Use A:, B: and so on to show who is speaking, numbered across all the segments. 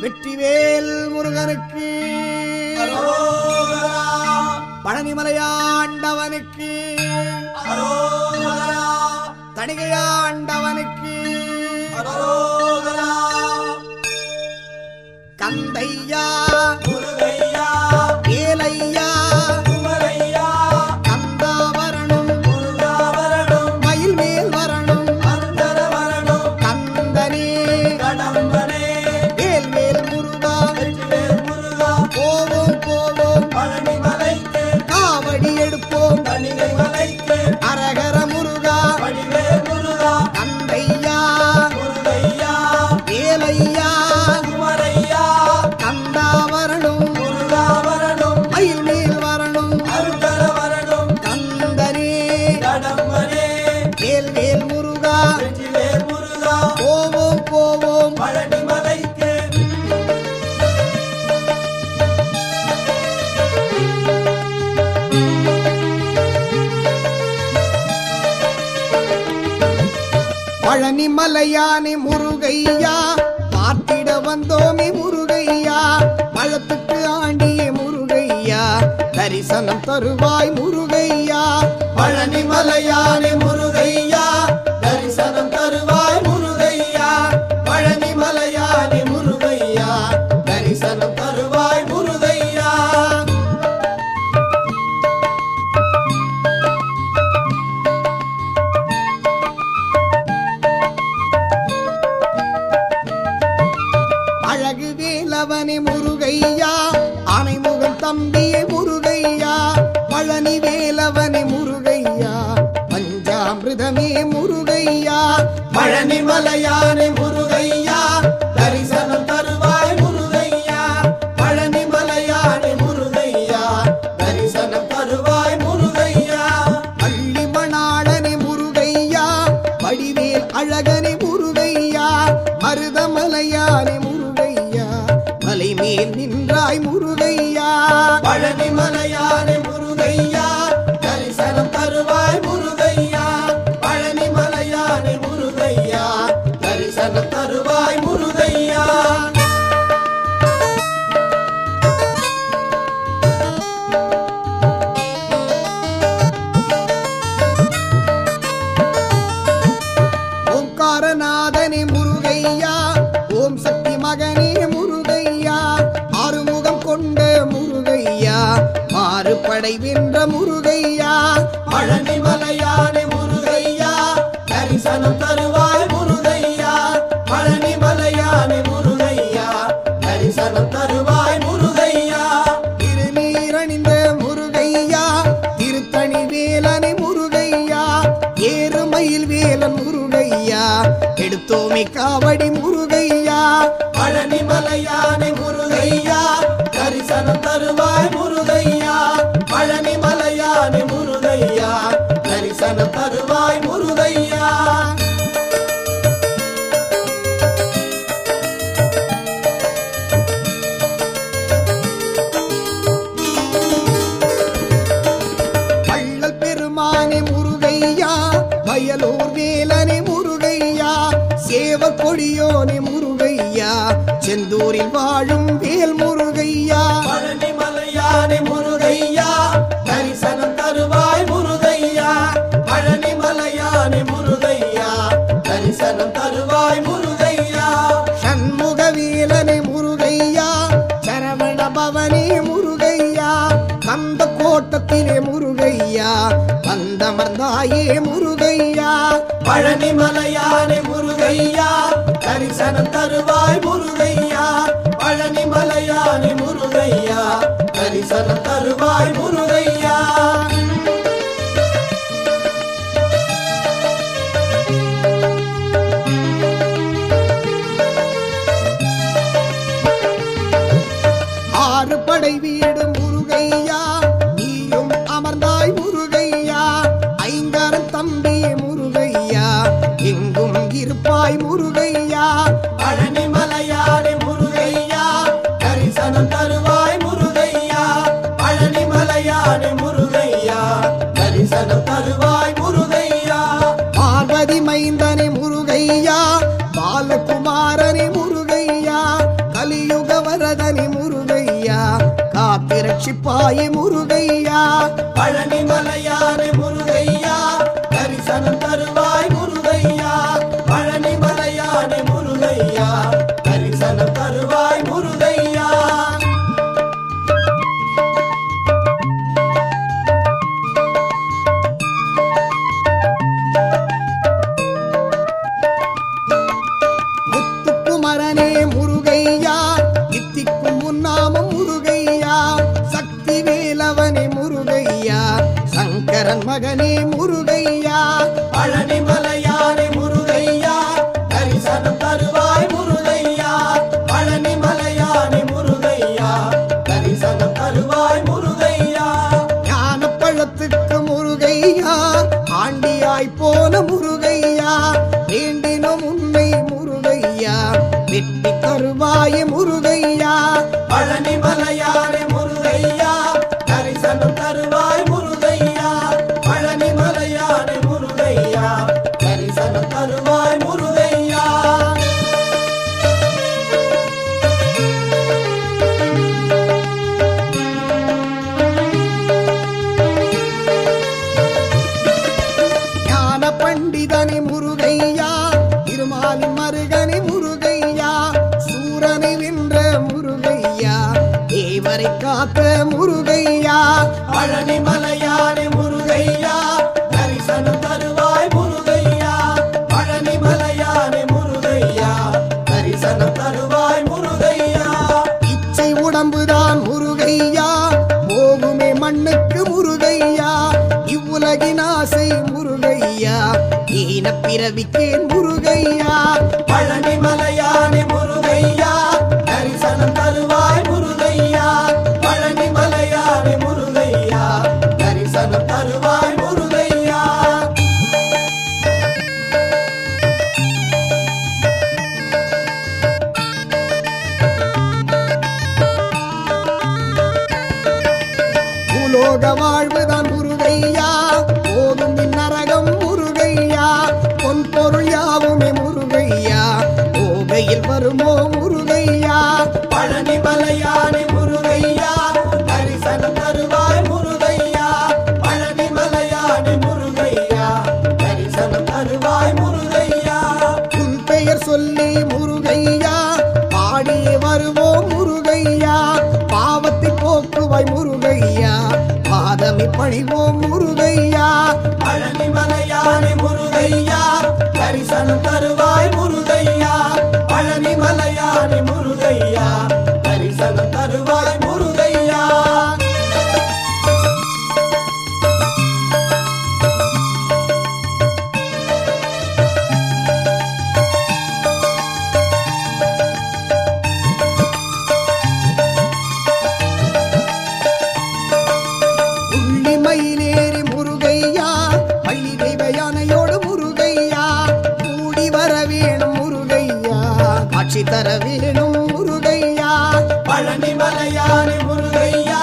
A: வெற்றிவேல் முருகனுக்கு. பழனிமலையாண்டவனுக்கு. தணிகையாண்டவனுக்கு. கந்தையா.
B: பழனி
A: மலையானி முருகையா பார்த்திட வந்தோமி முருகையா பழத்துக்கு ஆண்டிய முருகையா தரிசனம் தருவாய் முருகையா
B: பழனி மலையானி முருகையா முருகையா? பழனி மலையானே முருகையா? தரிசனம் தருவாய் முருகையா?
A: பழனி
B: மலையானே முருகையா? தரிசனம் தருவாய் முருகையா? ஓம்காரநாதனி முருகையா
A: ஓம் சக்தி மகனே மாறுபடை வென்ற முருகையா?
B: பழனி மலையானே முருகையா? தரிசனம் தருவாய் முருகையா? பழனி மலையானே முருகையா? தரிசனம் தருவாய் முருகையா?
A: திருநீரணிந்த முருகையா? திருத்தணி வேலனை முருகையா? ஏறுமயில் வேலன் முருகையா? எடுத்தோமி காவடி முருகையா?
B: பழனி மலையானே முருகையா? தரிசனம் தருவாய்
A: வயலூர் வேலனே முருகையா சேவ கொடியோனே முருகையா செந்தூரில் வாழும் வேல் முருகையா.
B: பழனி மலையானே முருகையா தரிசனம் தருவாய் முருகையா. பழனி மலையானே முருகையா தரிசனம் தருவாய் முருகையா.
A: சண்முக வேலனே முருகையா சரவண பவனே முருகையா கந்த கோட்டத்திலே முருகையா வந்தமர்ந்தாயே முருகையா.
B: பழனி மலையானே முருகையா தரிசனம் தருவாய் முருகையா. பழனி மலையானே முருகையா தரிசனம் தருவாய் முருகையா.
A: திருப்பாய் முருகையா.
B: பழனி மலையாரே முருகையா. தரிசனம் தருவாய் முருகையா. பழனி மலையாரே முருகையா. தரிசனம் தருவாய் முருகையா.
A: பார்வதி மைந்தனே முருகையா. பாலகுமாரனே முருகையா. கலியுக வரதனி முருகையா.
B: காத்திரட்சிப்பாய் முருகையா. பழனி மலையாரே முருகையா. முருகையா? பழனி மலையானே முருகையா? தரிசனம் தருவாய் முருகையா? பழனி மலையானே முருகையா? தரிசனம் தருவாய் முருகையா?
A: ஞான பழத்துக்கு முருகையா? ஆண்டியாய் போன முருகையா? வேண்டினோம் உன்னை முருகையா? வெட்டி தருவாய் முருகையா?
B: பழனி
A: ஈன பிறவிக்கேன் முருகையா?
B: பழனி மலையானே முருகையா? தரிசனம் தருவாய் முருகையா? பழனி மலையானே முருகையா? தரிசனம் தருவாய் முருகையா?
A: உலோக வாழ்வுதான் காட்சி தர வேணும் முருகையா.
B: பழனி மலையானே முருகையா.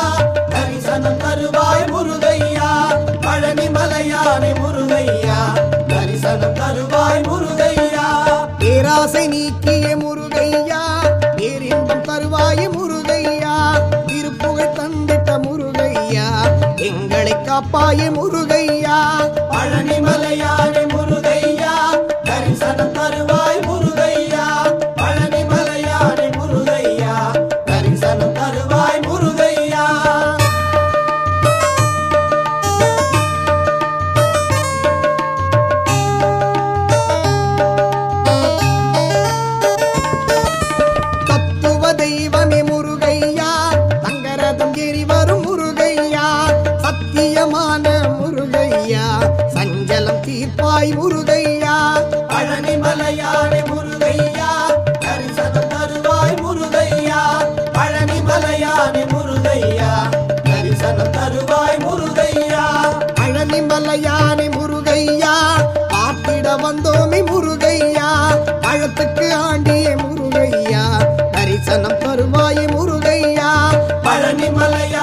B: தரிசனம் தருவாய் முருகையா. பழனி மலையானே முருகையா. தரிசனம் தருவாய் முருகையா.
A: பேராசை நீக்கிய முருகையா. பேரின்பம் தருவாய முருகையா. திருப்புகழ் தந்திட்ட முருகையா. எங்களை காப்பாய முருகையா.
B: பழனி மலையானே
A: சஞ்சலம் தீர்ப்பாய் முருகையா
B: பழனி மலையானே முருகையா தரிசனம் தருவாய் முருகையா பழனி மலையானே முருகையா தரிசனம் தருவாய் முருகையா.
A: பழனி மலையானே முருகையா பார்த்திட வந்தோமே முருகையா பழத்துக்கு ஆண்டிய முருகையா தரிசனம் தருவாய் முருகையா
B: பழனி மலையா